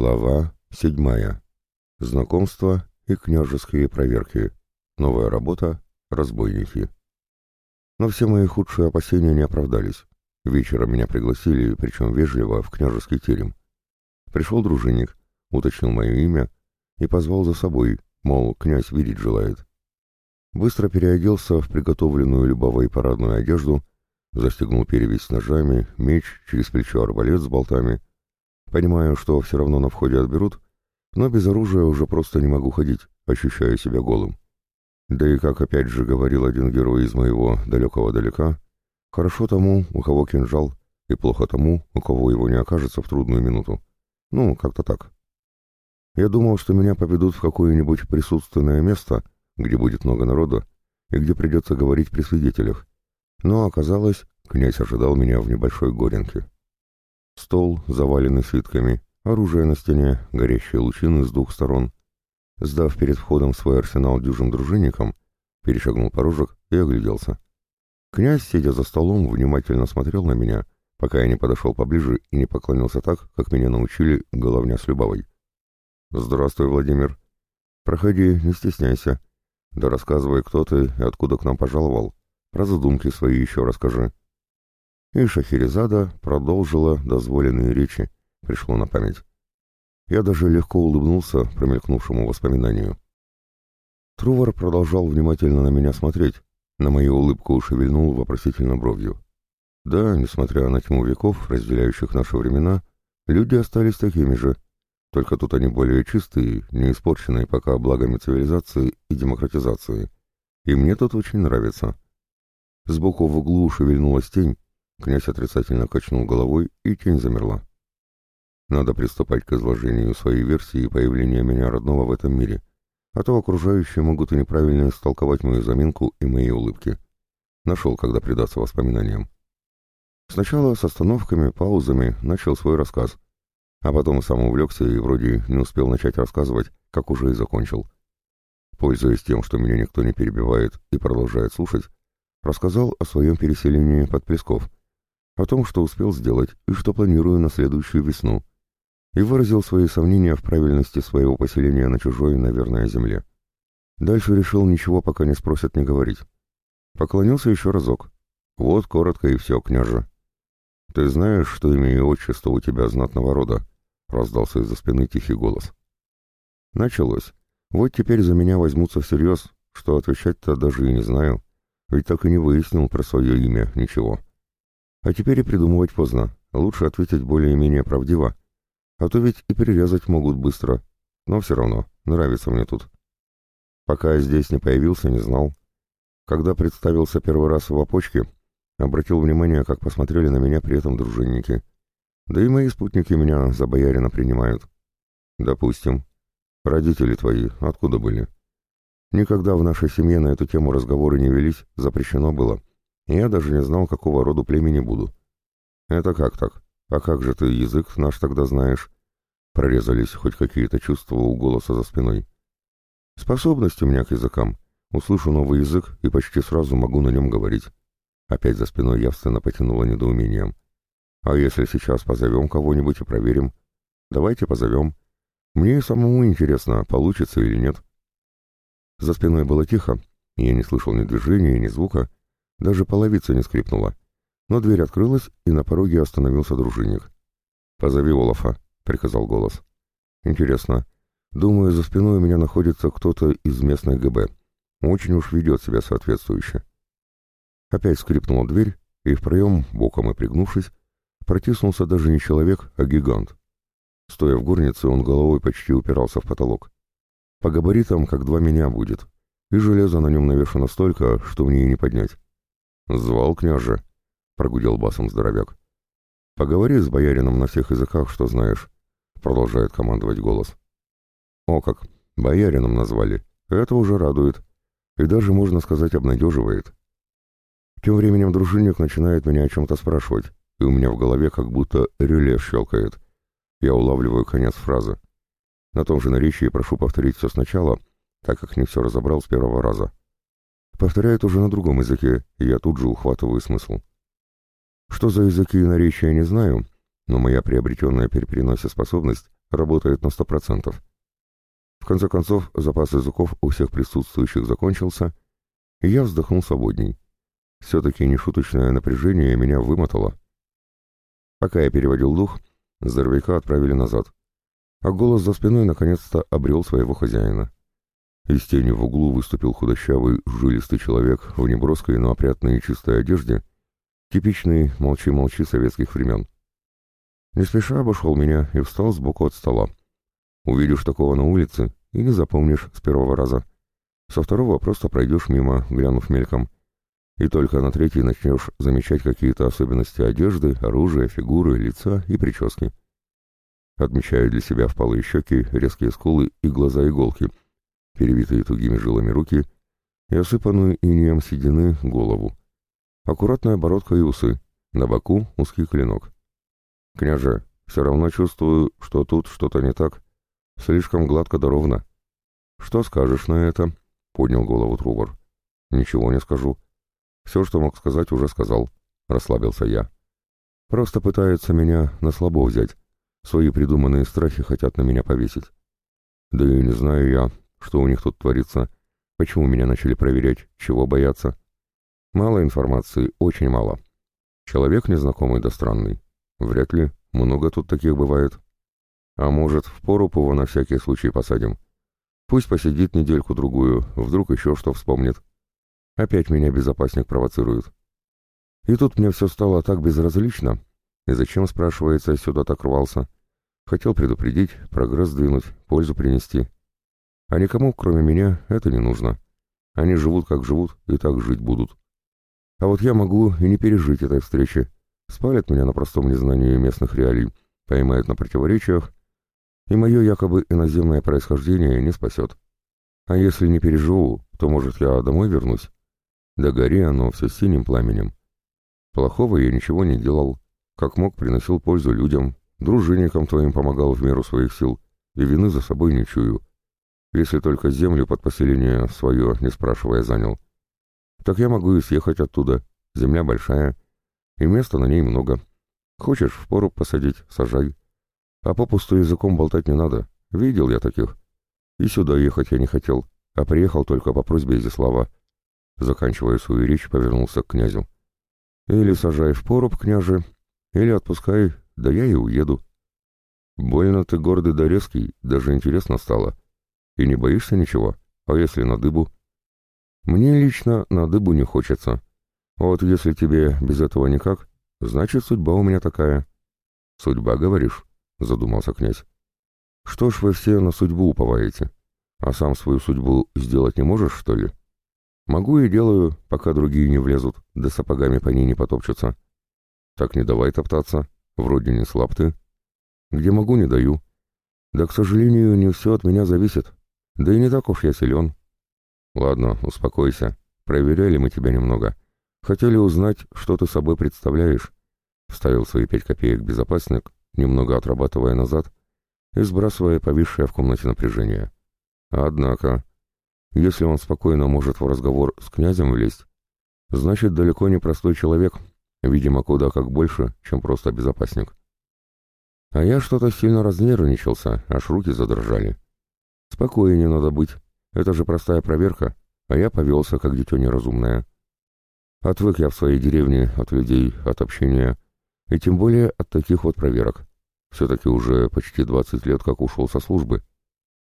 Глава седьмая. Знакомство и княжеские проверки. Новая работа. Разбойники. Но все мои худшие опасения не оправдались. Вечером меня пригласили, причем вежливо, в княжеский терем. Пришел дружинник, уточнил мое имя и позвал за собой, мол, князь видеть желает. Быстро переоделся в приготовленную любовой парадную одежду, застегнул перевязь с ножами, меч, через плечо арбалет с болтами — Понимаю, что все равно на входе отберут, но без оружия уже просто не могу ходить, ощущая себя голым. Да и, как опять же говорил один герой из моего далекого далека, хорошо тому, у кого кинжал, и плохо тому, у кого его не окажется в трудную минуту. Ну, как-то так. Я думал, что меня поведут в какое-нибудь присутственное место, где будет много народа, и где придется говорить при свидетелях. Но оказалось, князь ожидал меня в небольшой горенке. Стол, заваленный свитками, оружие на стене, горящие лучины с двух сторон. Сдав перед входом свой арсенал дюжим дружинникам, перешагнул порожек и огляделся. Князь, сидя за столом, внимательно смотрел на меня, пока я не подошел поближе и не поклонился так, как меня научили головня с Любавой. «Здравствуй, Владимир. Проходи, не стесняйся. Да рассказывай, кто ты и откуда к нам пожаловал. Про задумки свои еще расскажи». И Шахерезада продолжила дозволенные речи, пришло на память. Я даже легко улыбнулся промелькнувшему воспоминанию. Трувор продолжал внимательно на меня смотреть, на мою улыбку шевельнул вопросительно бровью. Да, несмотря на тьму веков, разделяющих наши времена, люди остались такими же, только тут они более чистые, не испорченные пока благами цивилизации и демократизации. И мне тут очень нравится. Сбоку в углу шевельнулась тень, Князь отрицательно качнул головой, и тень замерла. Надо приступать к изложению своей версии появления меня родного в этом мире, а то окружающие могут и неправильно истолковать мою заминку и мои улыбки. Нашел, когда предаться воспоминаниям. Сначала с остановками, паузами начал свой рассказ, а потом сам увлекся и вроде не успел начать рассказывать, как уже и закончил. Пользуясь тем, что меня никто не перебивает и продолжает слушать, рассказал о своем переселении под Плесков — о том, что успел сделать и что планирую на следующую весну, и выразил свои сомнения в правильности своего поселения на чужой, наверное, земле. Дальше решил ничего пока не спросят не говорить. Поклонился еще разок. Вот коротко и все, княже. «Ты знаешь, что имя и отчество у тебя знатного рода?» — раздался из-за спины тихий голос. Началось. Вот теперь за меня возьмутся всерьез, что отвечать-то даже и не знаю, ведь так и не выяснил про свое имя ничего. А теперь и придумывать поздно. Лучше ответить более-менее правдиво. А то ведь и перерезать могут быстро. Но все равно, нравится мне тут. Пока я здесь не появился, не знал. Когда представился первый раз в опочке, обратил внимание, как посмотрели на меня при этом дружинники. Да и мои спутники меня за боярина принимают. Допустим. Родители твои откуда были? Никогда в нашей семье на эту тему разговоры не велись, запрещено было. Я даже не знал, какого роду племени буду. Это как так? А как же ты язык наш тогда знаешь? Прорезались хоть какие-то чувства у голоса за спиной. Способность у меня к языкам. Услышу новый язык и почти сразу могу на нем говорить. Опять за спиной явственно потянуло недоумением. А если сейчас позовем кого-нибудь и проверим? Давайте позовем. Мне самому интересно, получится или нет. За спиной было тихо, я не слышал ни движения, ни звука, даже половица не скрипнула. Но дверь открылась, и на пороге остановился дружинник. «Позови Олафа», — приказал голос. «Интересно. Думаю, за спиной у меня находится кто-то из местной ГБ. Очень уж ведет себя соответствующе». Опять скрипнула дверь, и в проем, боком и пригнувшись, протиснулся даже не человек, а гигант. Стоя в горнице, он головой почти упирался в потолок. По габаритам, как два меня будет, и железо на нем навешано столько, что мне и не поднять. «Звал княже», — прогудел басом здоровяк. «Поговори с боярином на всех языках, что знаешь», — продолжает командовать голос. «О как, боярином назвали. Это уже радует. И даже, можно сказать, обнадеживает». Тем временем дружинник начинает меня о чем-то спрашивать, и у меня в голове как будто реле щелкает. Я улавливаю конец фразы. На том же наречии прошу повторить все сначала, так как не все разобрал с первого раза. Повторяет уже на другом языке, и я тут же ухватываю смысл. Что за языки и наречия не знаю, но моя приобретенная при переносе способность работает на сто процентов. В конце концов, запас языков у всех присутствующих закончился, и я вздохнул свободней. Все-таки нешуточное напряжение меня вымотало. Пока я переводил дух, здоровяка отправили назад, а голос за спиной наконец-то обрел своего хозяина. Из тени в углу выступил худощавый, жилистый человек в неброской, но опрятной и чистой одежде, типичный молчи-молчи советских времен. Не спеша обошел меня и встал сбоку от стола. Увидишь такого на улице и не запомнишь с первого раза. Со второго просто пройдешь мимо, глянув мельком. И только на третий начнешь замечать какие-то особенности одежды, оружия, фигуры, лица и прически. Отмечаю для себя впалые щеки, резкие скулы и глаза-иголки, перевитые тугими жилами руки и осыпанную инеем седины голову. Аккуратная бородка и усы, на боку узкий клинок. «Княже, все равно чувствую, что тут что-то не так. Слишком гладко да ровно». «Что скажешь на это?» — поднял голову Трувор. «Ничего не скажу. Все, что мог сказать, уже сказал», — расслабился я. «Просто пытаются меня на слабо взять. Свои придуманные страхи хотят на меня повесить. Да и не знаю я, что у них тут творится, почему меня начали проверять, чего бояться. Мало информации, очень мало. Человек незнакомый да странный. Вряд ли, много тут таких бывает. А может, в поруб его на всякий случай посадим. Пусть посидит недельку-другую, вдруг еще что вспомнит. Опять меня безопасник провоцирует. И тут мне все стало так безразлично. И зачем, спрашивается, сюда так рвался? Хотел предупредить, прогресс двинуть, пользу принести. А никому, кроме меня, это не нужно. Они живут, как живут, и так жить будут. А вот я могу и не пережить этой встречи. Спалят меня на простом незнании местных реалий, поймают на противоречиях и мое якобы иноземное происхождение не спасет. А если не переживу, то, может, я домой вернусь? Да гори оно все синим пламенем. Плохого я ничего не делал. Как мог, приносил пользу людям, дружинникам твоим помогал в меру своих сил, и вины за собой не чую. Если только землю под поселение свое, не спрашивая, занял. Так я могу и съехать оттуда. Земля большая, и места на ней много. Хочешь в поруб посадить, сажай. А попусту языком болтать не надо. Видел я таких. И сюда ехать я не хотел, а приехал только по просьбе Изяслава. Заканчивая свою речь, повернулся к князю. Или сажай в поруб, княже, или отпускай, да я и уеду. Больно ты гордый да резкий, даже интересно стало. И не боишься ничего? А если на дыбу? Мне лично на дыбу не хочется. Вот если тебе без этого никак, значит, судьба у меня такая. Судьба, говоришь? — задумался князь. «Что ж вы все на судьбу уповаете? А сам свою судьбу сделать не можешь, что ли? Могу и делаю, пока другие не влезут, да сапогами по ней не потопчутся. Так не давай топтаться, вроде не слаб ты. Где могу, не даю. Да, к сожалению, не все от меня зависит. Да и не так уж я силен. Ладно, успокойся. Проверяли мы тебя немного. Хотели узнать, что ты собой представляешь. Вставил свои пять копеек безопасник, немного отрабатывая назад и сбрасывая повисшее в комнате напряжение. Однако, если он спокойно может в разговор с князем влезть, значит, далеко не простой человек, видимо, куда как больше, чем просто безопасник. А я что-то сильно разнервничался, аж руки задрожали. Спокойнее надо быть, это же простая проверка, а я повелся, как дитё неразумное. Отвык я в своей деревне от людей, от общения, и тем более от таких вот проверок. Все-таки уже почти 20 лет как ушел со службы.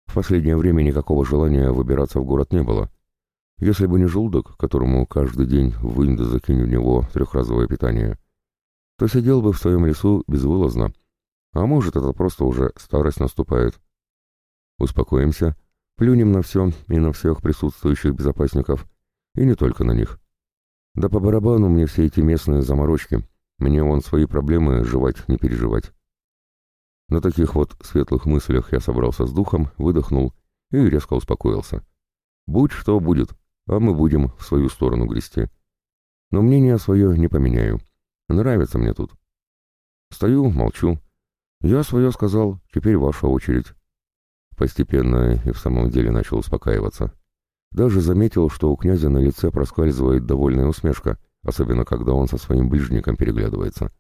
В последнее время никакого желания выбираться в город не было. Если бы не желудок, которому каждый день вынь да закинь в него трехразовое питание, то сидел бы в своем лесу безвылазно. А может, это просто уже старость наступает. Успокоимся, плюнем на все и на всех присутствующих безопасников, и не только на них. Да по барабану мне все эти местные заморочки. Мне вон свои проблемы жевать, не переживать. На таких вот светлых мыслях я собрался с духом, выдохнул и резко успокоился. Будь что будет, а мы будем в свою сторону грести. Но мнение свое не поменяю. Нравится мне тут. Стою, молчу. Я свое сказал, теперь ваша очередь. Постепенно и в самом деле начал успокаиваться. Даже заметил, что у князя на лице проскальзывает довольная усмешка — особенно когда он со своим ближником переглядывается.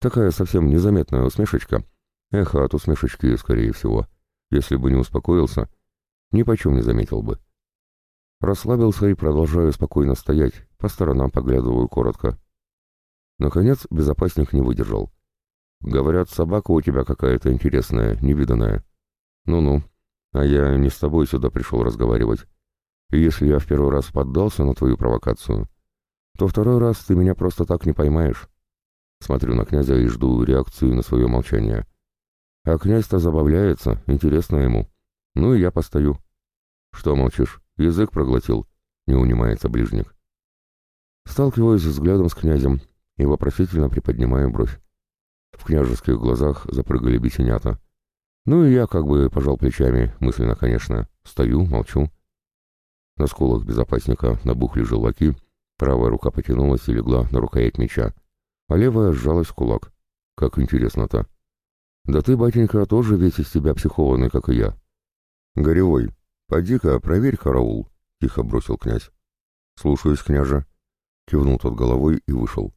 Такая совсем незаметная усмешечка, Эхо от усмешечки, скорее всего. Если бы не успокоился, ни почем не заметил бы. Расслабился и продолжаю спокойно стоять, по сторонам поглядываю коротко. Наконец, безопасник не выдержал. Говорят, собака у тебя какая-то интересная, невиданная. Ну-ну, а я не с тобой сюда пришел разговаривать. Если я в первый раз поддался на твою провокацию, то второй раз ты меня просто так не поймаешь. Смотрю на князя и жду реакцию на свое молчание. А князь-то забавляется, интересно ему. Ну и я постою. Что молчишь? Язык проглотил? Не унимается ближник. Сталкиваюсь взглядом с князем и вопросительно приподнимаю бровь. В княжеских глазах запрыгали бесенята. Ну и я как бы пожал плечами, мысленно, конечно. Стою, молчу. На скулах безопасника набухли желаки, правая рука потянулась и легла на рукоять меча, а левая сжалась в кулак. Как интересно-то. Да ты, батенька, тоже весь из себя психованный, как и я. Горевой, поди-ка проверь караул, — тихо бросил князь. Слушаюсь, княже. Кивнул тот головой и вышел.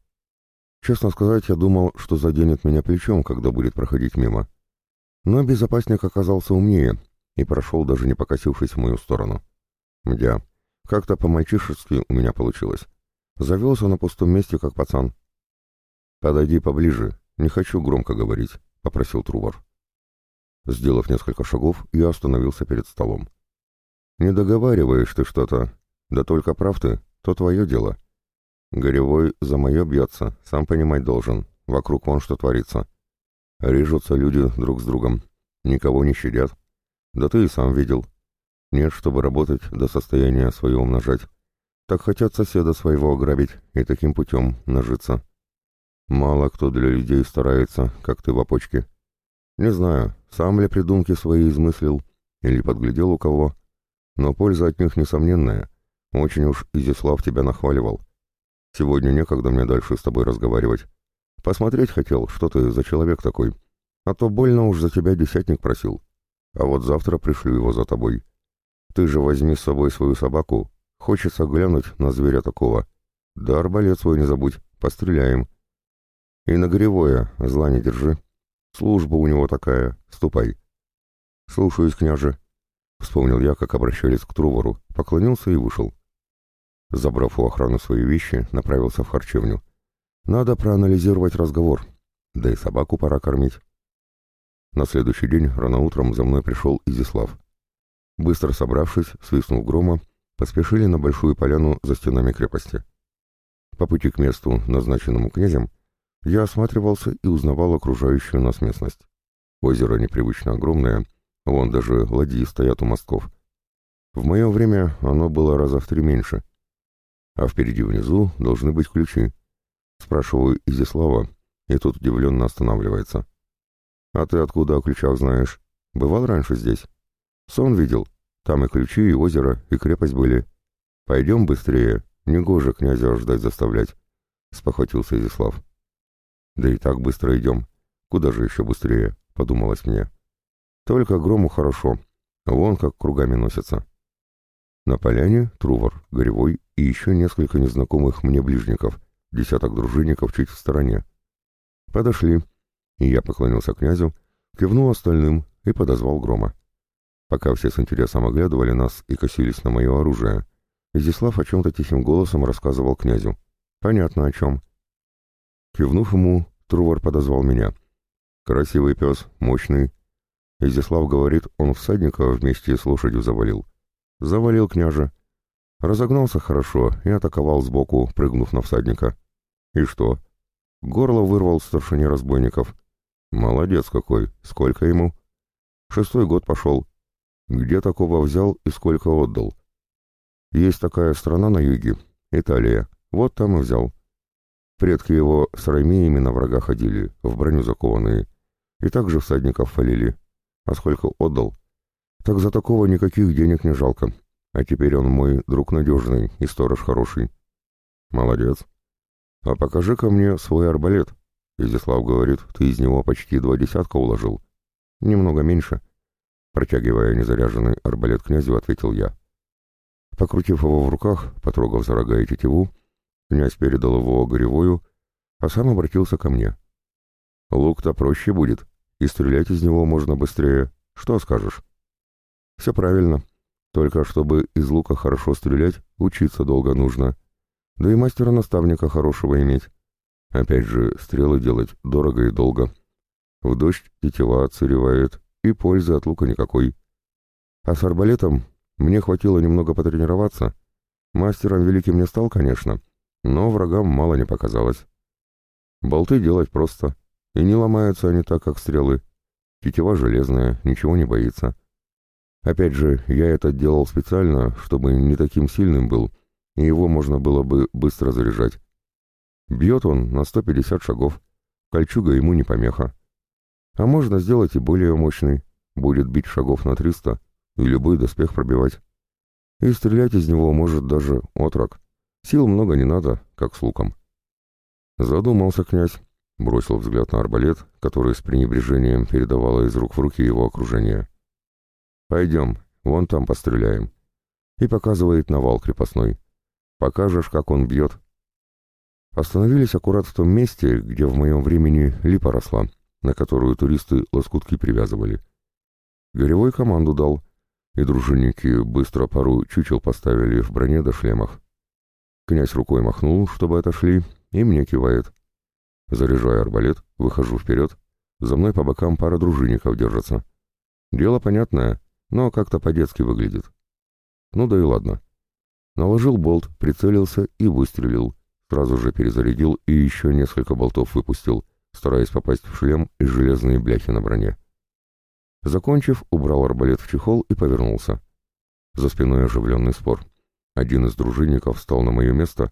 Честно сказать, я думал, что заденет меня плечом, когда будет проходить мимо. Но безопасник оказался умнее и прошел, даже не покосившись в мою сторону. Мдя, как-то по-мальчишески у меня получилось. Завелся на пустом месте, как пацан. «Подойди поближе, не хочу громко говорить», — попросил Трувор. Сделав несколько шагов, я остановился перед столом. «Не договариваешь ты что-то, да только прав ты, то твое дело. Горевой за мое бьется, сам понимать должен, вокруг вон что творится. Режутся люди друг с другом, никого не щадят. Да ты и сам видел. Нет, чтобы работать до состояния свое умножать. Так хотят соседа своего ограбить и таким путем нажиться. Мало кто для людей старается, как ты в опочке. Не знаю, сам ли придумки свои измыслил или подглядел у кого, но польза от них несомненная. Очень уж Изяслав тебя нахваливал. Сегодня некогда мне дальше с тобой разговаривать. Посмотреть хотел, что ты за человек такой. А то больно уж за тебя десятник просил. А вот завтра пришлю его за тобой. Ты же возьми с собой свою собаку. Хочется глянуть на зверя такого. Да арбалет свой не забудь, постреляем. И на горевое зла не держи. Служба у него такая, ступай. Слушаюсь, княже. Вспомнил я, как обращались к Трувору, поклонился и вышел. Забрав у охраны свои вещи, направился в харчевню. Надо проанализировать разговор, да и собаку пора кормить. На следующий день рано утром за мной пришел Изислав. Быстро собравшись, свистнув грома, поспешили на большую поляну за стенами крепости. По пути к месту, назначенному князем, я осматривался и узнавал окружающую нас местность. Озеро непривычно огромное, вон даже ладьи стоят у мостков. В мое время оно было раза в три меньше — а впереди внизу должны быть ключи. Спрашиваю Изислава, и тут удивленно останавливается. «А ты откуда о ключах знаешь? Бывал раньше здесь?» «Сон видел. Там и ключи, и озеро, и крепость были. Пойдем быстрее, негоже князя ждать заставлять», — спохватился Изислав. «Да и так быстро идем. Куда же еще быстрее?» — подумалось мне. «Только грому хорошо. Вон как кругами носится». На поляне Трувор, Горевой и еще несколько незнакомых мне ближников, десяток дружинников чуть в стороне. Подошли, и я поклонился князю, кивнул остальным и подозвал грома. Пока все с интересом оглядывали нас и косились на мое оружие, Изяслав о чем-то тихим голосом рассказывал князю. Понятно о чем. Кивнув ему, Трувор подозвал меня. Красивый пес, мощный. Изяслав говорит, он всадника вместе с лошадью завалил. Завалил княже. Разогнался хорошо и атаковал сбоку, прыгнув на всадника. И что? Горло вырвал старшине разбойников. Молодец какой, сколько ему? Шестой год пошел. Где такого взял и сколько отдал? Есть такая страна на юге, Италия. Вот там и взял. Предки его с ромеями на врага ходили, в броню закованные. И также всадников фалили. А сколько отдал? Так за такого никаких денег не жалко. А теперь он мой друг надежный и сторож хороший. Молодец. А покажи-ка мне свой арбалет. Изяслав говорит, ты из него почти два десятка уложил. Немного меньше. Протягивая незаряженный арбалет князю, ответил я. Покрутив его в руках, потрогав за рога и тетиву, князь передал его горевою, а сам обратился ко мне. «Лук-то проще будет. и стрелять из него можно быстрее. Что скажешь? Все правильно. Только чтобы из лука хорошо стрелять, учиться долго нужно. Да и мастера-наставника хорошего иметь. Опять же, стрелы делать дорого и долго. В дождь тетива отсыревает, и пользы от лука никакой. А с арбалетом мне хватило немного потренироваться. Мастером великим не стал, конечно, но врагам мало не показалось. Болты делать просто, и не ломаются они так, как стрелы. Тетива железная, ничего не боится. Опять же, я это делал специально, чтобы не таким сильным был, и его можно было бы быстро заряжать. Бьет он на 150 шагов, кольчуга ему не помеха. А можно сделать и более мощный, будет бить шагов на 300 и любой доспех пробивать. И стрелять из него может даже отрок. Сил много не надо, как с луком. Задумался князь, бросил взгляд на арбалет, который с пренебрежением передавало из рук в руки его окружение. «Пойдем, вон там постреляем». И показывает на вал крепостной. «Покажешь, как он бьет». Остановились аккурат в том месте, где в моем времени липа росла, на которую туристы лоскутки привязывали. Горевой команду дал, и дружинники быстро пару чучел поставили в броне до шлемах. Князь рукой махнул, чтобы отошли, и мне кивает. Заряжаю арбалет, выхожу вперед, за мной по бокам пара дружинников держатся. Дело понятное, но как-то по-детски выглядит. Ну да и ладно. Наложил болт, прицелился и выстрелил. Сразу же перезарядил и еще несколько болтов выпустил, стараясь попасть в шлем и железные бляхи на броне. Закончив, убрал арбалет в чехол и повернулся. За спиной оживленный спор. Один из дружинников встал на мое место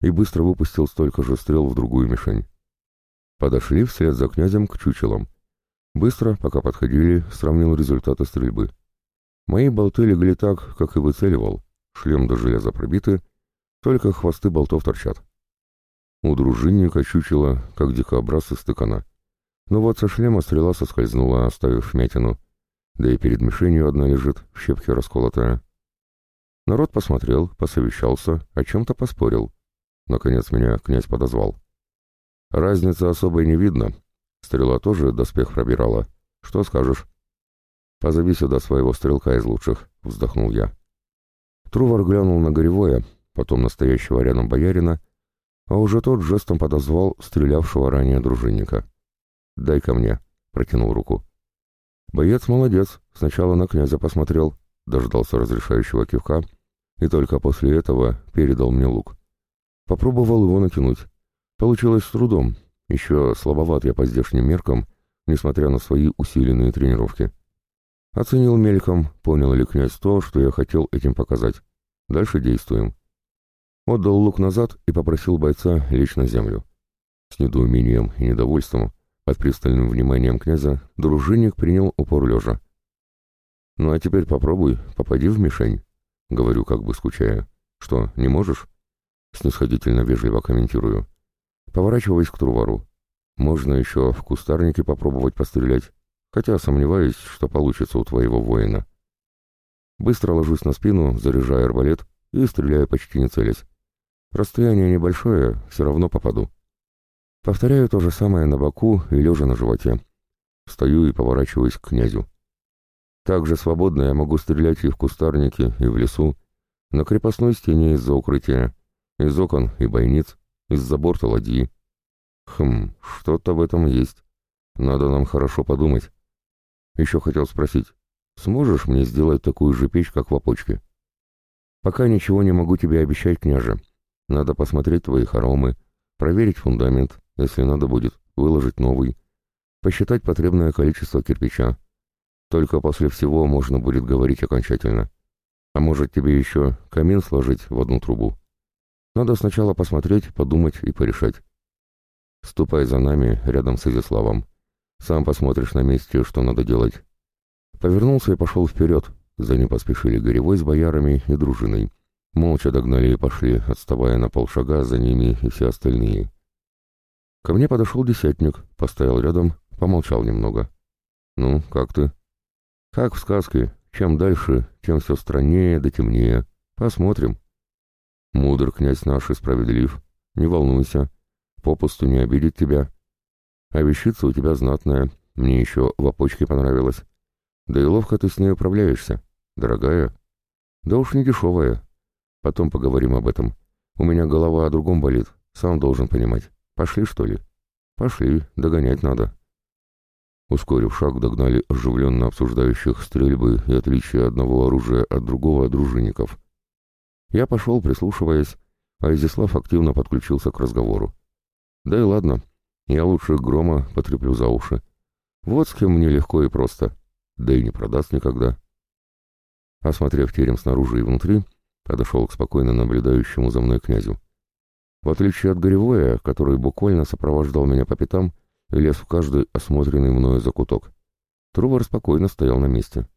и быстро выпустил столько же стрел в другую мишень. Подошли вслед за князем к чучелам. Быстро, пока подходили, сравнил результаты стрельбы. Мои болты легли так, как и выцеливал. Шлем до железа пробиты, только хвосты болтов торчат. У дружинника чучело, как дикообраз из стыкана. Но вот со шлема стрела соскользнула, оставив вмятину. Да и перед мишенью одна лежит, в щепке расколотая. Народ посмотрел, посовещался, о чем-то поспорил. Наконец меня князь подозвал. Разницы особой не видно. Стрела тоже доспех пробирала. Что скажешь? «Позови сюда своего стрелка из лучших», — вздохнул я. Трувор глянул на Горевое, потом настоящего рядом боярина, а уже тот жестом подозвал стрелявшего ранее дружинника. «Дай ко мне», — протянул руку. Боец молодец, сначала на князя посмотрел, дождался разрешающего кивка и только после этого передал мне лук. Попробовал его натянуть. Получилось с трудом, еще слабоват я по здешним меркам, несмотря на свои усиленные тренировки. Оценил мельком, понял ли князь то, что я хотел этим показать. Дальше действуем. Отдал лук назад и попросил бойца лечь на землю. С недоумением и недовольством, под пристальным вниманием князя, дружинник принял упор лежа. «Ну а теперь попробуй, попади в мишень», — говорю, как бы скучая. «Что, не можешь?» Снисходительно вежливо комментирую. Поворачиваясь к Трувару. «Можно еще в кустарнике попробовать пострелять хотя сомневаюсь, что получится у твоего воина. Быстро ложусь на спину, заряжаю арбалет и стреляю почти не целясь. Расстояние небольшое, все равно попаду. Повторяю то же самое на боку и лежа на животе. Встаю и поворачиваюсь к князю. Так же свободно я могу стрелять и в кустарнике, и в лесу, на крепостной стене из-за укрытия, из окон и бойниц, из-за борта ладьи. Хм, что-то в этом есть. Надо нам хорошо подумать. Еще хотел спросить, сможешь мне сделать такую же печь, как в опочке? Пока ничего не могу тебе обещать, княже. Надо посмотреть твои хоромы, проверить фундамент, если надо будет, выложить новый, посчитать потребное количество кирпича. Только после всего можно будет говорить окончательно. А может тебе еще камин сложить в одну трубу? Надо сначала посмотреть, подумать и порешать. Ступай за нами рядом с Изяславом. Сам посмотришь на месте, что надо делать. Повернулся и пошел вперед. За ним поспешили Горевой с боярами и дружиной. Молча догнали и пошли, отставая на полшага за ними и все остальные. Ко мне подошел десятник, постоял рядом, помолчал немного. «Ну, как ты?» «Как в сказке. Чем дальше, тем все страннее да темнее. Посмотрим». «Мудр князь наш и справедлив. Не волнуйся. Попусту не обидит тебя. А вещица у тебя знатная, Мне еще в опочке понравилось. Да и ловко ты с ней управляешься. Дорогая? Да уж не дешевая. Потом поговорим об этом. У меня голова о другом болит, сам должен понимать. Пошли, что ли? Пошли, догонять надо. Ускорив шаг, догнали оживленно обсуждающих стрельбы и отличия одного оружия от другого дружинников. Я пошел, прислушиваясь, а Изяслав активно подключился к разговору. Да и ладно, я лучше грома потреплю за уши. Вот с кем мне легко и просто, да и не продаст никогда. Осмотрев терем снаружи и внутри, подошел к спокойно наблюдающему за мной князю. В отличие от Горевоя, который буквально сопровождал меня по пятам и лез в каждый осмотренный мною закуток, Трувор спокойно стоял на месте.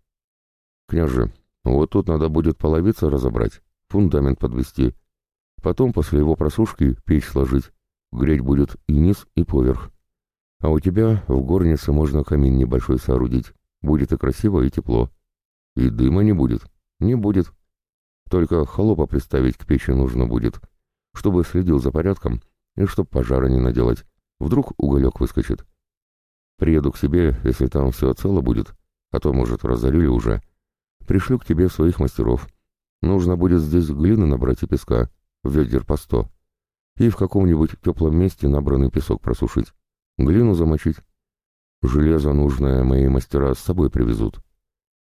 «Княже, вот тут надо будет половица разобрать, фундамент подвести, потом после его просушки печь сложить, греть будет и низ, и поверх. А у тебя в горнице можно камин небольшой соорудить, будет и красиво, и тепло. И дыма не будет, не будет. Только холопа приставить к печи нужно будет, чтобы следил за порядком и чтоб пожара не наделать. Вдруг уголек выскочит. Приеду к себе, если там все цело будет, а то, может, разорили уже. Пришлю к тебе своих мастеров. Нужно будет здесь глины набрать и песка, ведер по сто. И в каком-нибудь теплом месте набранный песок просушить. Глину замочить. Железо нужное мои мастера с собой привезут.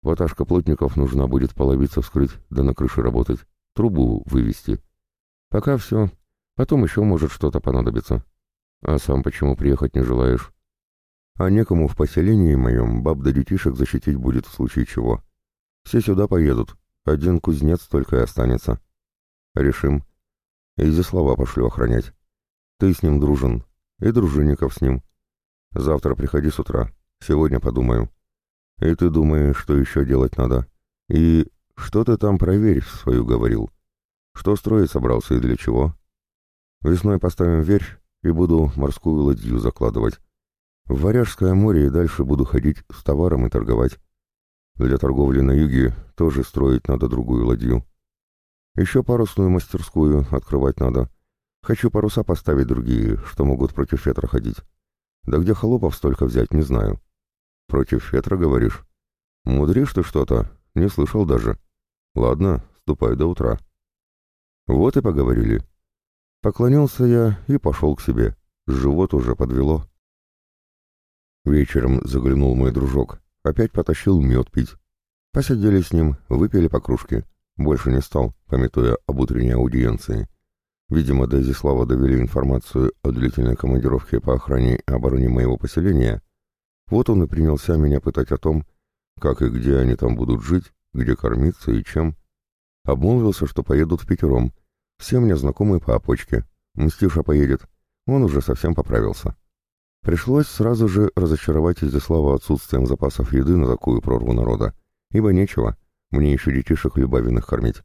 Ваташка плотников нужна будет половица вскрыть, да на крыше работать, трубу вывести. Пока все. Потом еще может что-то понадобиться. А сам почему приехать не желаешь? А некому в поселении моем баб да детишек защитить будет в случае чего. Все сюда поедут. Один кузнец только и останется. Решим. Изи слова пошлю охранять. Ты с ним дружен. И дружинников с ним. Завтра приходи с утра. Сегодня подумаю. И ты думаешь, что еще делать надо. И что ты там проверь свою говорил. Что строить собрался и для чего? Весной поставим верь и буду морскую ладью закладывать. В Варяжское море и дальше буду ходить с товаром и торговать. Для торговли на юге тоже строить надо другую ладью. Еще парусную мастерскую открывать надо. Хочу паруса поставить другие, что могут против ветра ходить. Да где холопов столько взять, не знаю. Против ветра, говоришь? Мудришь ты что-то? Не слышал даже. Ладно, ступай до утра. Вот и поговорили. Поклонился я и пошел к себе. Живот уже подвело. Вечером заглянул мой дружок. Опять потащил мед пить. Посидели с ним, выпили по кружке. Больше не стал, пометуя об утренней аудиенции. Видимо, до Изислава довели информацию о длительной командировке по охране и обороне моего поселения. Вот он и принялся меня пытать о том, как и где они там будут жить, где кормиться и чем. Обмолвился, что поедут в пятером, все мне знакомые по опочке. Мстиша поедет. Он уже совсем поправился. Пришлось сразу же разочаровать Изяслава отсутствием запасов еды на такую прорву народа. Ибо нечего, мне еще детишек любавиных кормить.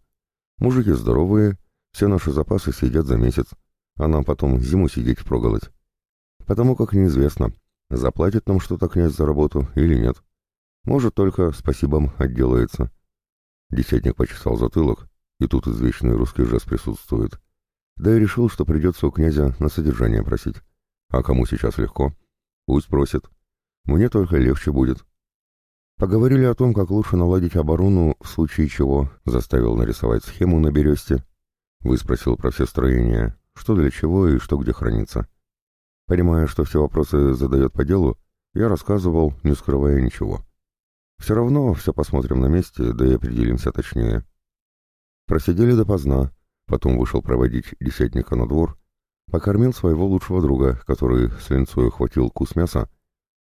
Мужики здоровые, все наши запасы съедят за месяц, а нам потом зиму сидеть впроголодь. Потому как неизвестно, заплатит нам что-то князь за работу или нет. Может, только спасибом отделается. Десятник почесал затылок, и тут извечный русский жест присутствует. Да и решил, что придется у князя на содержание просить. А кому сейчас легко? Пусть просит. Мне только легче будет. Поговорили о том, как лучше наладить оборону, в случае чего заставил нарисовать схему на бересте. Выспросил про все строения, что для чего и что где хранится. Понимая, что все вопросы задает по делу, я рассказывал, не скрывая ничего. Все равно все посмотрим на месте, да и определимся точнее. Просидели допоздна, потом вышел проводить десятника на двор, покормил своего лучшего друга, который с линцой хватил кус мяса,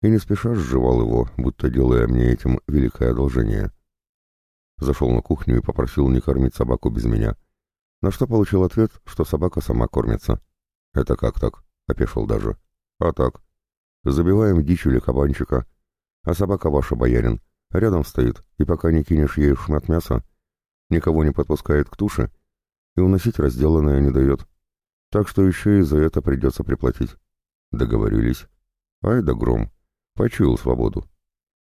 и не спеша сживал его, будто делая мне этим великое одолжение. Зашел на кухню и попросил не кормить собаку без меня, на что получил ответ, что собака сама кормится. «Это как так?» — опешил даже. «А так. Забиваем дичь или кабанчика, а собака ваша, боярин, рядом стоит, и пока не кинешь ей шмат мяса, никого не подпускает к туше и уносить разделанное не дает. Так что еще и за это придется приплатить. Договорились. Ай да гром. Почуял свободу.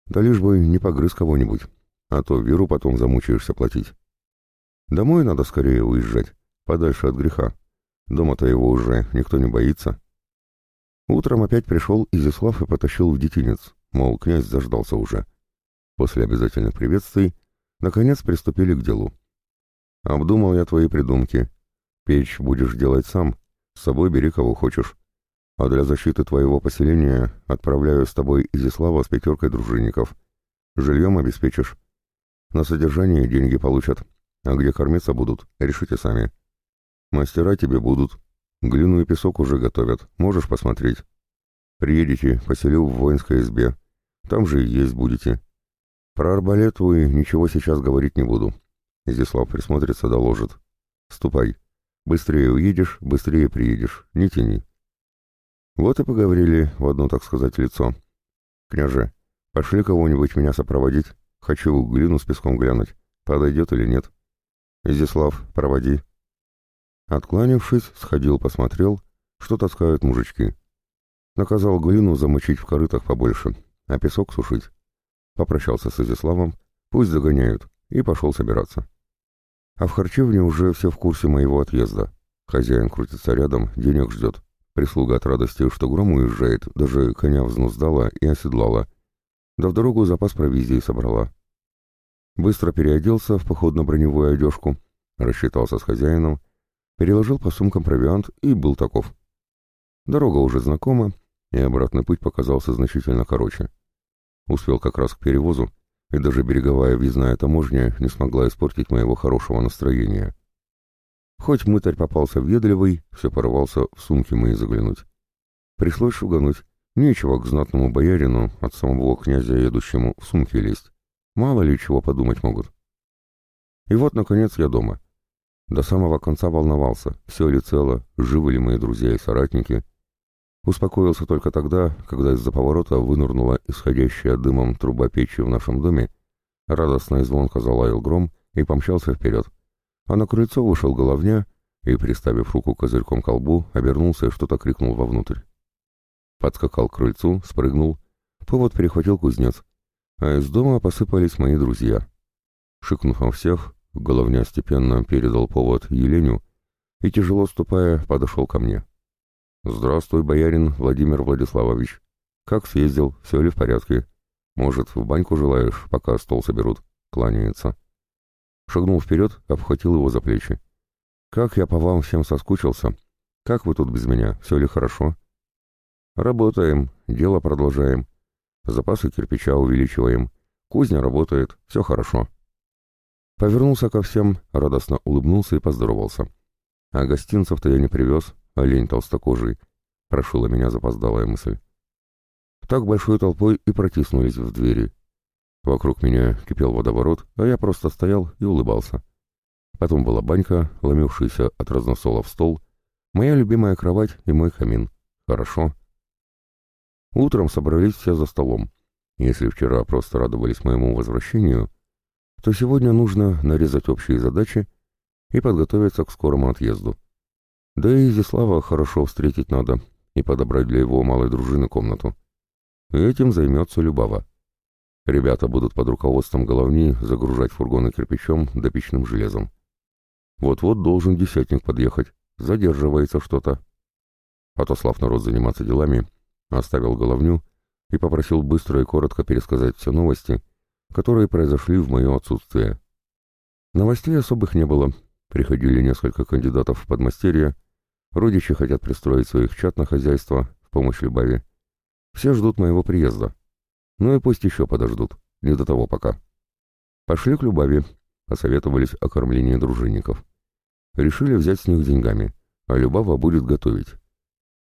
Да лишь бы не погрыз кого-нибудь, а то веру потом замучаешься платить. Домой надо скорее уезжать, подальше от греха. Дома-то его уже никто не боится. Утром опять пришел Изяслав и потащил в детинец, мол, князь заждался уже. После обязательных приветствий, наконец, приступили к делу. «Обдумал я твои придумки. Печь будешь делать сам, с собой бери кого хочешь. А для защиты твоего поселения отправляю с тобой Изислава с пятеркой дружинников. Жильем обеспечишь. На содержание деньги получат, а где кормиться будут, решите сами. Мастера тебе будут. Глину и песок уже готовят, можешь посмотреть. Приедете, поселю в воинской избе. Там же и есть будете. Про арбалет твой ничего сейчас говорить не буду. Изяслав присмотрится, доложит. Ступай. Быстрее уедешь, быстрее приедешь. Не тяни. Вот и поговорили в одно, так сказать, лицо. Княже, пошли кого-нибудь меня сопроводить. Хочу глину с песком глянуть, подойдет или нет. Изяслав, проводи. Откланившись, сходил, посмотрел, что таскают мужички. Наказал глину замочить в корытах побольше, а песок сушить. Попрощался с Изяславом, пусть загоняют, и пошел собираться. А в харчевне уже все в курсе моего отъезда. Хозяин крутится рядом, денег ждет. Прислуга от радости, что гром уезжает, даже коня взнуздала и оседлала. Да в дорогу запас провизии собрала. Быстро переоделся в походно-броневую одежку, рассчитался с хозяином, переложил по сумкам провиант и был таков. Дорога уже знакома, и обратный путь показался значительно короче. Успел как раз к перевозу, и даже береговая въездная таможня не смогла испортить моего хорошего настроения. Хоть мытарь попался въедливый, все порвался в сумки мои заглянуть. Пришлось шугануть. Нечего к знатному боярину, от самого князя едущему, в сумки лезть. Мало ли чего подумать могут. И вот, наконец, я дома. До самого конца волновался, все ли цело, живы ли мои друзья и соратники. Успокоился только тогда, когда из-за поворота вынырнула исходящая дымом труба печи в нашем доме, радостно и звонко залаял гром и помчался вперед. А на крыльцо вышел головня и, приставив руку козырьком к колбу, обернулся и что-то крикнул вовнутрь. Подскакал к крыльцу, спрыгнул. Повод перехватил кузнец а из дома посыпались мои друзья. Шикнув на всех, головня степенно передал повод Еленю и, тяжело ступая, подошел ко мне. «Здравствуй, боярин Владимир Владиславович. Как съездил? Все ли в порядке? Может, в баньку желаешь, пока стол соберут?» Кланяется. Шагнул вперед, обхватил его за плечи. «Как я по вам всем соскучился? Как вы тут без меня? Все ли хорошо?» «Работаем, дело продолжаем. Запасы кирпича увеличиваем. Кузня работает, все хорошо. Повернулся ко всем, радостно улыбнулся и поздоровался. А гостинцев-то я не привез, олень толстокожий. Прошила меня запоздалая мысль. Так большой толпой и протиснулись в двери. Вокруг меня кипел водоворот, а я просто стоял и улыбался. Потом была банька, ломившаяся от разносолов стол, моя любимая кровать и мой камин. Хорошо. Утром собрались все за столом. Если вчера просто радовались моему возвращению, то сегодня нужно нарезать общие задачи и подготовиться к скорому отъезду. Да и Изяслава хорошо встретить надо и подобрать для его малой дружины комнату. Этим займется Любава. Ребята будут под руководством головни загружать фургоны кирпичом да печным железом. Вот-вот должен десятник подъехать, задерживается что-то. Отослав народ заниматься делами, оставил головню и попросил быстро и коротко пересказать все новости, которые произошли в мое отсутствие. Новостей особых не было. Приходили несколько кандидатов в подмастерье, родичи хотят пристроить своих чат на хозяйство в помощь Любави. Все ждут моего приезда. Ну и пусть еще подождут, не до того пока. Пошли к Любави, посоветовались о кормлении дружинников. Решили взять с них деньгами, а Любава будет готовить.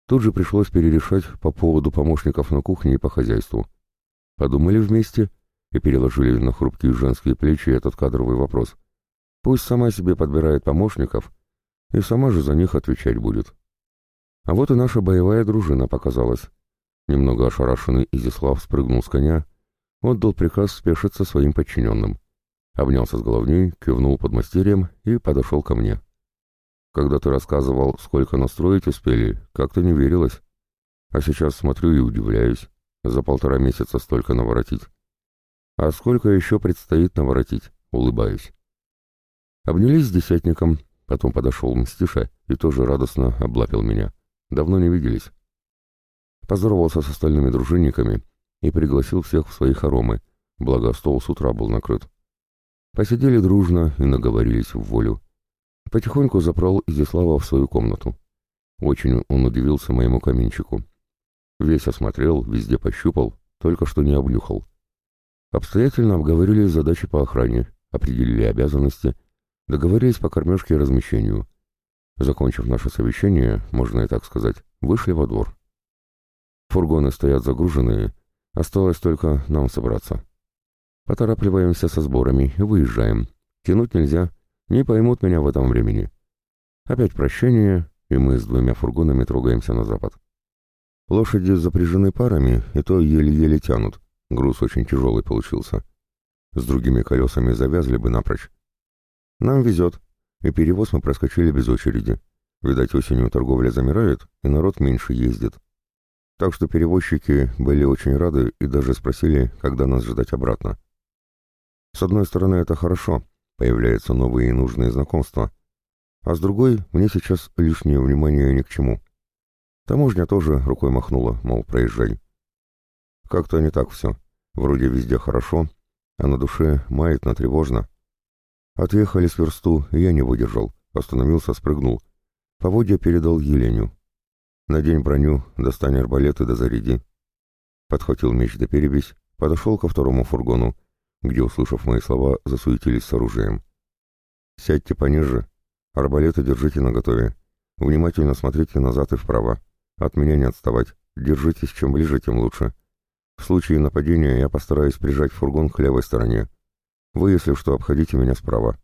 Тут же пришлось перерешать по поводу помощников на кухне и по хозяйству. Подумали вместе и переложили на хрупкие женские плечи этот кадровый вопрос. Пусть сама себе подбирает помощников, и сама же за них отвечать будет. А вот и наша боевая дружина показалась. Немного ошарашенный Изислав спрыгнул с коня, отдал приказ спешиться своим подчиненным. Обнялся с головней, кивнул под мастерьем и подошел ко мне. Когда ты рассказывал, сколько настроить успели, как-то не верилось. А сейчас смотрю и удивляюсь. За полтора месяца столько наворотить. А сколько еще предстоит наворотить, улыбаюсь. Обнялись с десятником, потом подошел Мстиша и тоже радостно облапил меня. Давно не виделись. Поздоровался с остальными дружинниками и пригласил всех в свои хоромы, благо стол с утра был накрыт. Посидели дружно и наговорились в волю. Потихоньку запрал Изяслава в свою комнату. Очень он удивился моему каминчику. Весь осмотрел, везде пощупал, только что не обнюхал. Обстоятельно обговорили задачи по охране, определили обязанности, договорились по кормежке и размещению. Закончив наше совещание, можно и так сказать, вышли во двор. Фургоны стоят загруженные, осталось только нам собраться. Поторапливаемся со сборами и выезжаем. Тянуть нельзя, не поймут меня в этом времени. Опять прощение, и мы с двумя фургонами трогаемся на запад. Лошади запряжены парами, и то еле-еле тянут. Груз очень тяжелый получился. С другими колесами завязли бы напрочь. Нам везет, и перевоз мы проскочили без очереди. Видать, осенью торговля замирает, и народ меньше ездит. Так что перевозчики были очень рады и даже спросили, когда нас ждать обратно. С одной стороны, это хорошо, появляются новые и нужные знакомства, а с другой, мне сейчас лишнее внимание ни к чему. Таможня тоже рукой махнула, мол, проезжай. Как-то не так все. Вроде везде хорошо, а на душе маятно тревожно. Отъехали с версту, и я не выдержал, остановился, спрыгнул. Поводья передал Еленю. Надень броню, достань арбалеты да заряди. Подхватил меч да перебись, подошел ко второму фургону, где, услышав мои слова, засуетились с оружием. «Сядьте пониже, арбалеты держите наготове. Внимательно смотрите назад и вправо. От меня не отставать. Держитесь, чем ближе, тем лучше. В случае нападения я постараюсь прижать фургон к левой стороне. Вы, если что, обходите меня справа.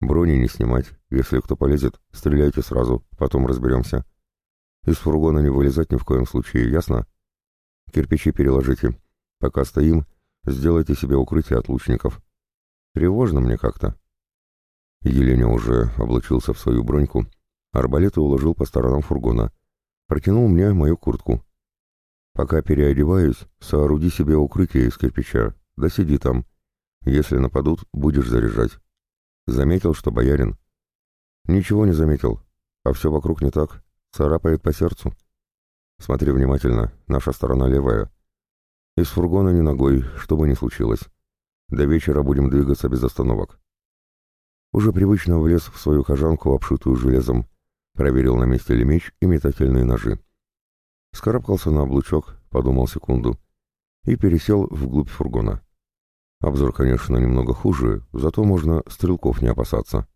Брони не снимать. Если кто полезет, стреляйте сразу, потом разберемся. Из фургона не вылезать ни в коем случае, ясно? Кирпичи переложите. Пока стоим, Сделайте себе укрытие от лучников. Тревожно мне как-то. Еленя уже облачился в свою броньку, арбалеты уложил по сторонам фургона, протянул мне мою куртку. Пока переодеваюсь, сооруди себе укрытие из кирпича, да сиди там. Если нападут, будешь заряжать. Заметил, что боярин? Ничего не заметил, а все вокруг не так, царапает по сердцу. Смотри внимательно, наша сторона левая. Из фургона ни ногой, что бы ни случилось. До вечера будем двигаться без остановок. Уже привычно влез в свою хожанку, обшитую железом, проверил на месте ли меч и метательные ножи. Скарабкался на облучок, подумал секунду и пересел вглубь фургона. Обзор, конечно, немного хуже, зато можно стрелков не опасаться.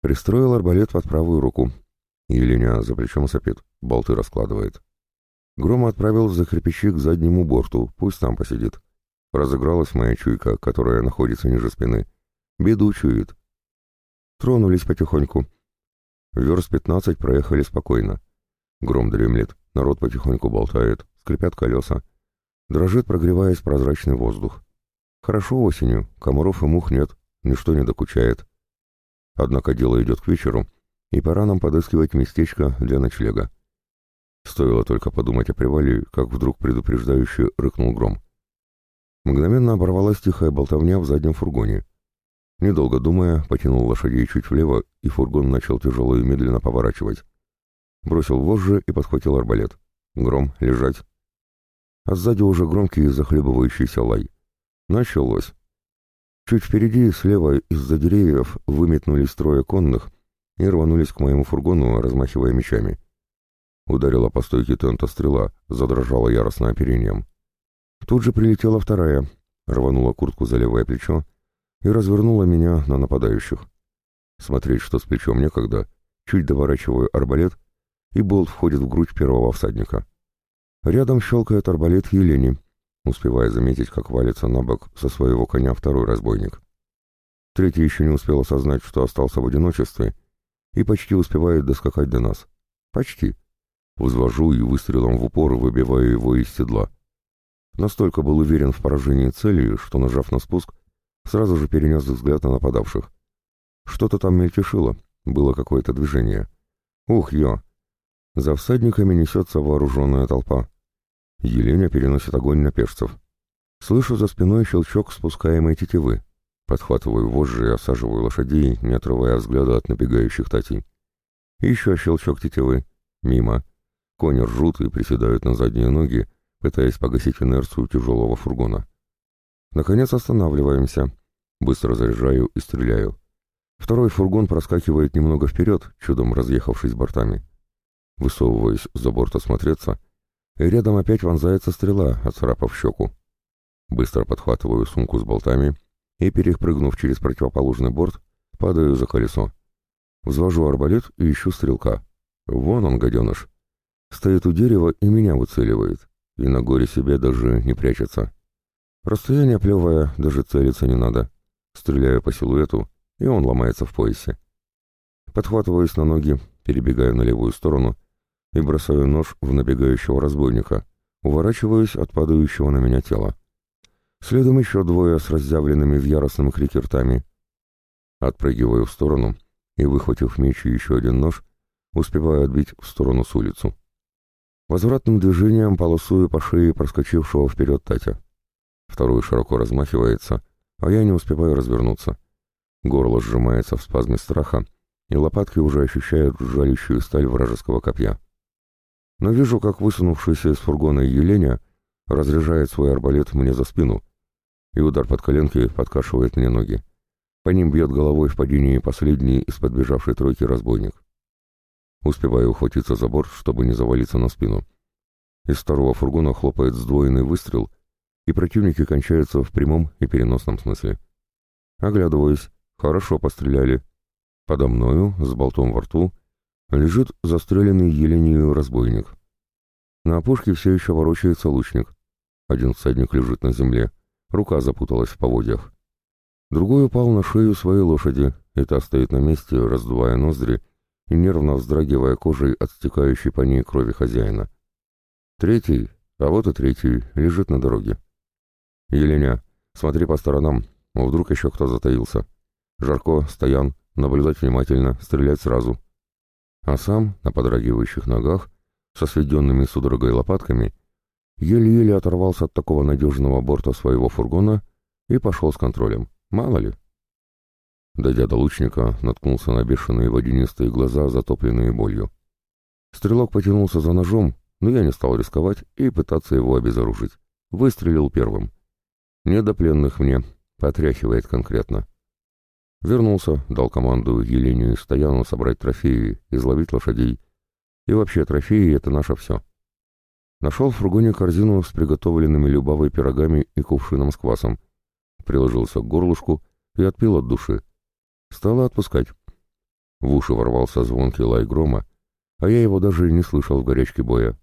Пристроил арбалет под правую руку. Еленя за плечом сопит, болты раскладывает. Грома отправил за кирпичи к заднему борту, пусть там посидит. Разыгралась моя чуйка, которая находится ниже спины. Беду чует. Тронулись потихоньку. Верст пятнадцать проехали спокойно. Гром дремлет, народ потихоньку болтает, скрипят колеса. Дрожит, прогреваясь, прозрачный воздух. Хорошо осенью, комаров и мух нет, ничто не докучает. Однако дело идет к вечеру, и пора нам подыскивать местечко для ночлега. Стоило только подумать о привале, как вдруг предупреждающе рыкнул гром. Мгновенно оборвалась тихая болтовня в заднем фургоне. Недолго думая, потянул лошадей чуть влево, и фургон начал тяжело и медленно поворачивать. Бросил вожжи и подхватил арбалет. Гром, лежать. А сзади уже громкий захлебывающийся лай. Началось. Чуть впереди, слева, из-за деревьев, выметнулись трое конных и рванулись к моему фургону, размахивая мечами. Ударила по стойке тента стрела, задрожала яростно оперением. Тут же прилетела вторая, рванула куртку за левое плечо и развернула меня на нападающих. Смотреть, что с плечом некогда, чуть доворачиваю арбалет, и болт входит в грудь первого всадника. Рядом щелкает арбалет Елени, успевая заметить, как валится на бок со своего коня второй разбойник. Третий еще не успел осознать, что остался в одиночестве, и почти успевает доскакать до нас. Почти. Взвожу и выстрелом в упор выбиваю его из седла. Настолько был уверен в поражении цели, что, нажав на спуск, сразу же перенес взгляд на нападавших. Что-то там мельтешило, было какое-то движение. Ух, ё! За всадниками несется вооруженная толпа. Еленя переносит огонь на пешцев. Слышу за спиной щелчок спускаемой тетивы. Подхватываю вожжи и осаживаю лошадей, не отрывая взгляда от набегающих татей. Еще щелчок тетивы. Мимо. Кони ржут и приседают на задние ноги, пытаясь погасить инерцию тяжелого фургона. Наконец останавливаемся. Быстро заряжаю и стреляю. Второй фургон проскакивает немного вперед, чудом разъехавшись бортами. Высовываюсь за борт осмотреться, и рядом опять вонзается стрела, отцарапав щеку. Быстро подхватываю сумку с болтами и, перепрыгнув через противоположный борт, падаю за колесо. Взвожу арбалет и ищу стрелка. Вон он, гаденыш. Стоит у дерева и меня выцеливает, и на горе себе даже не прячется. Расстояние плевое, даже целиться не надо. Стреляю по силуэту, и он ломается в поясе. Подхватываюсь на ноги, перебегаю на левую сторону и бросаю нож в набегающего разбойника, уворачиваюсь от падающего на меня тела. Следом еще двое с разъявленными в яростном крике ртами. Отпрыгиваю в сторону и, выхватив меч и еще один нож, успеваю отбить в сторону с улицу. Возвратным движением полосую по шее проскочившего вперед Татя. Второй широко размахивается, а я не успеваю развернуться. Горло сжимается в спазме страха, и лопатки уже ощущают жалящую сталь вражеского копья. Но вижу, как высунувшийся из фургона Еленя разряжает свой арбалет мне за спину, и удар под коленки подкашивает мне ноги. По ним бьет головой в падении последний из подбежавшей тройки разбойник. Успеваю ухватиться за борт, чтобы не завалиться на спину. Из второго фургона хлопает сдвоенный выстрел, и противники кончаются в прямом и переносном смысле. Оглядываюсь. Хорошо постреляли. Подо мною, с болтом во рту, лежит застреленный еленью разбойник. На опушке все еще ворочается лучник. Один всадник лежит на земле, рука запуталась в поводьях. Другой упал на шею своей лошади, и та стоит на месте, раздувая ноздри и нервно вздрагивая кожей от стекающей по ней крови хозяина. Третий, а вот и третий, лежит на дороге. «Еленя, смотри по сторонам, вдруг еще кто затаился. Жарко, стоян, наблюдать внимательно, стрелять сразу». А сам, на подрагивающих ногах, со сведенными судорогой лопатками, еле-еле оторвался от такого надежного борта своего фургона и пошел с контролем. Мало ли. Дойдя до лучника, наткнулся на бешеные водянистые глаза, затопленные болью. Стрелок потянулся за ножом, но я не стал рисковать и пытаться его обезоружить. Выстрелил первым. Не до пленных мне, потряхивает конкретно. Вернулся, дал команду Елене и Стояну собрать трофеи, изловить лошадей. И вообще трофеи — это наше все. Нашел в фургоне корзину с приготовленными любовой пирогами и кувшином с квасом. Приложился к горлышку и отпил от души. Стало отпускать. В уши ворвался звонкий лай грома, а я его даже не слышал в горячке боя.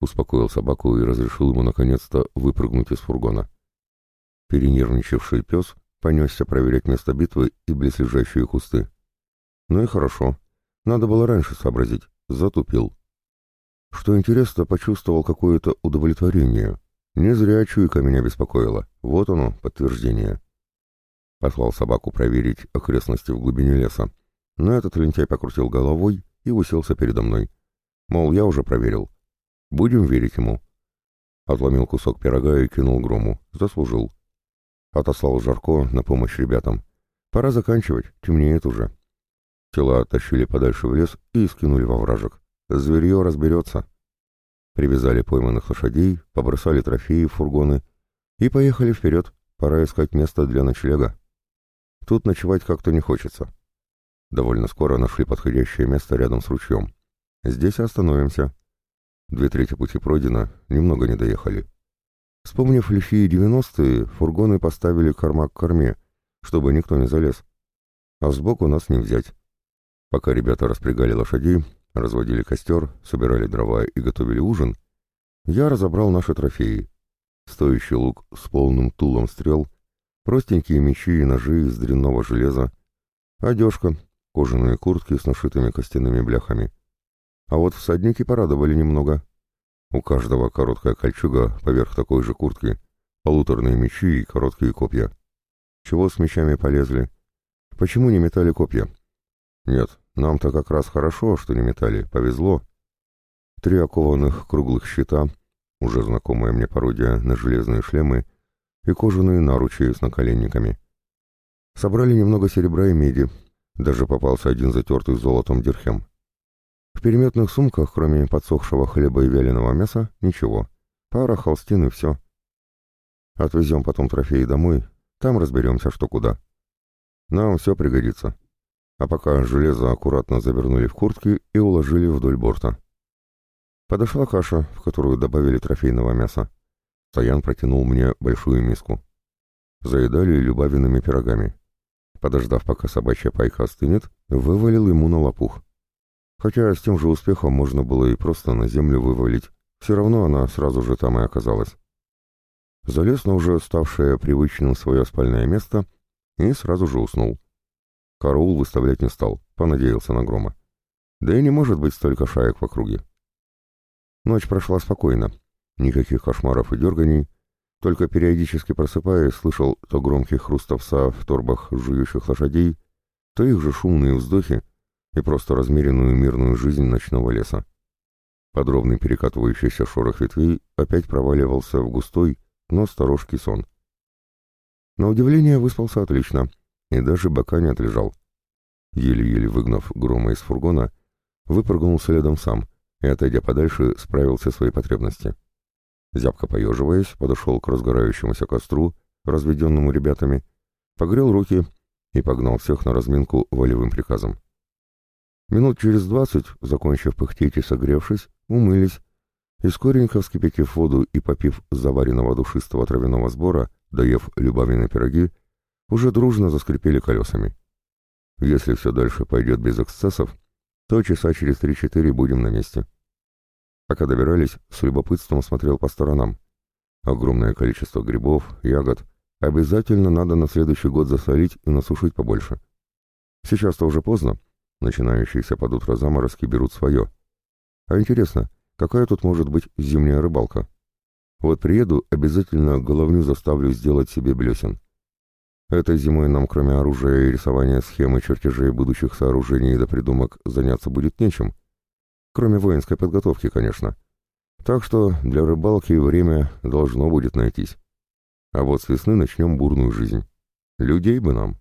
Успокоил собаку и разрешил ему наконец-то выпрыгнуть из фургона. Перенервничавший пес понесся проверять место битвы и близлежащие кусты. Ну и хорошо. Надо было раньше сообразить. Затупил. Что интересно, почувствовал какое-то удовлетворение. Не зря чуйка меня беспокоила. Вот оно, подтверждение. Послал собаку проверить окрестности в глубине леса. Но этот лентяй покрутил головой и уселся передо мной. Мол, я уже проверил. Будем верить ему. Отломил кусок пирога и кинул грому. Заслужил. Отослал Жарко на помощь ребятам. Пора заканчивать, темнеет уже. Тела оттащили подальше в лес и скинули во вражек. Зверье разберется. Привязали пойманных лошадей, побросали трофеи в фургоны и поехали вперед. Пора искать место для ночлега. Тут ночевать как-то не хочется. Довольно скоро нашли подходящее место рядом с ручьем. Здесь остановимся. Две трети пути пройдено, немного не доехали. Вспомнив лихие девяностые, фургоны поставили корма к корме, чтобы никто не залез. А сбоку нас не взять. Пока ребята распрягали лошадей, разводили костер, собирали дрова и готовили ужин, я разобрал наши трофеи. Стоящий лук с полным тулом стрел, простенькие мечи и ножи из дрянного железа, одежка, кожаные куртки с нашитыми костяными бляхами. А вот всадники порадовали немного. У каждого короткая кольчуга поверх такой же куртки, полуторные мечи и короткие копья. Чего с мечами полезли? Почему не метали копья? Нет, нам-то как раз хорошо, что не метали, повезло. Три окованных круглых щита, уже знакомая мне пародия на железные шлемы, и кожаные наручи с наколенниками. Собрали немного серебра и меди, даже попался один затертый золотом дирхем. В переметных сумках, кроме подсохшего хлеба и вяленого мяса, ничего. Пара холстин и все. Отвезем потом трофеи домой, там разберемся, что куда. Нам все пригодится. А пока железо аккуратно завернули в куртки и уложили вдоль борта. Подошла каша, в которую добавили трофейного мяса. Стоян протянул мне большую миску. Заедали любавиными пирогами. Подождав, пока собачья пайка остынет, вывалил ему на лопух. Хотя с тем же успехом можно было и просто на землю вывалить, все равно она сразу же там и оказалась. Залез на уже ставшее привычным свое спальное место и сразу же уснул. Караул выставлять не стал, понадеялся на грома. Да и не может быть столько шаек в округе. Ночь прошла спокойно. Никаких кошмаров и дерганий. Только периодически просыпаясь, слышал то громкий хруст овса в торбах жующих лошадей, то их же шумные вздохи и просто размеренную мирную жизнь ночного леса. Подробный перекатывающийся шорох ветвей опять проваливался в густой, но сторожкий сон. На удивление выспался отлично, и даже бока не отлежал. Еле-еле выгнав грома из фургона, выпрыгнул следом сам, и, отойдя подальше, справился своей потребности. Зябко поеживаясь, подошел к разгорающемуся костру, разведенному ребятами, погрел руки и погнал всех на разминку волевым приказом. Минут через двадцать, закончив пыхтеть и согревшись, умылись, и скоренько вскипятив воду и попив заваренного душистого травяного сбора, доев любовные пироги, уже дружно заскрипели колесами. Если все дальше пойдет без эксцессов, то часа через три-четыре будем на месте. Пока добирались, с любопытством смотрел по сторонам. Огромное количество грибов, ягод. Обязательно надо на следующий год засолить и насушить побольше. Сейчас-то уже поздно. Начинающиеся под утро заморозки берут свое. А интересно, какая тут может быть зимняя рыбалка? Вот приеду, обязательно головню заставлю сделать себе блесен. Этой зимой нам, кроме оружия и рисования схемы чертежей будущих сооружений до придумок, заняться будет нечем. Кроме воинской подготовки, конечно. Так что для рыбалки время должно будет найтись. А вот с весны начнем бурную жизнь. Людей бы нам.